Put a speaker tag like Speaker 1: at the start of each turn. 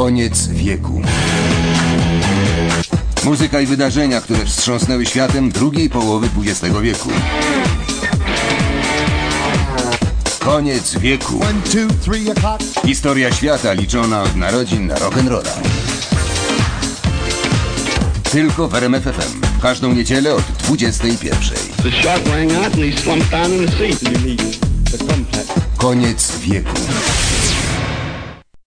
Speaker 1: Koniec wieku. Muzyka i wydarzenia, które wstrząsnęły światem drugiej połowy XX wieku. Koniec wieku. Historia świata liczona od narodzin na rock'n'rolla. Tylko w RMF FM. Każdą niedzielę od 21. Koniec wieku.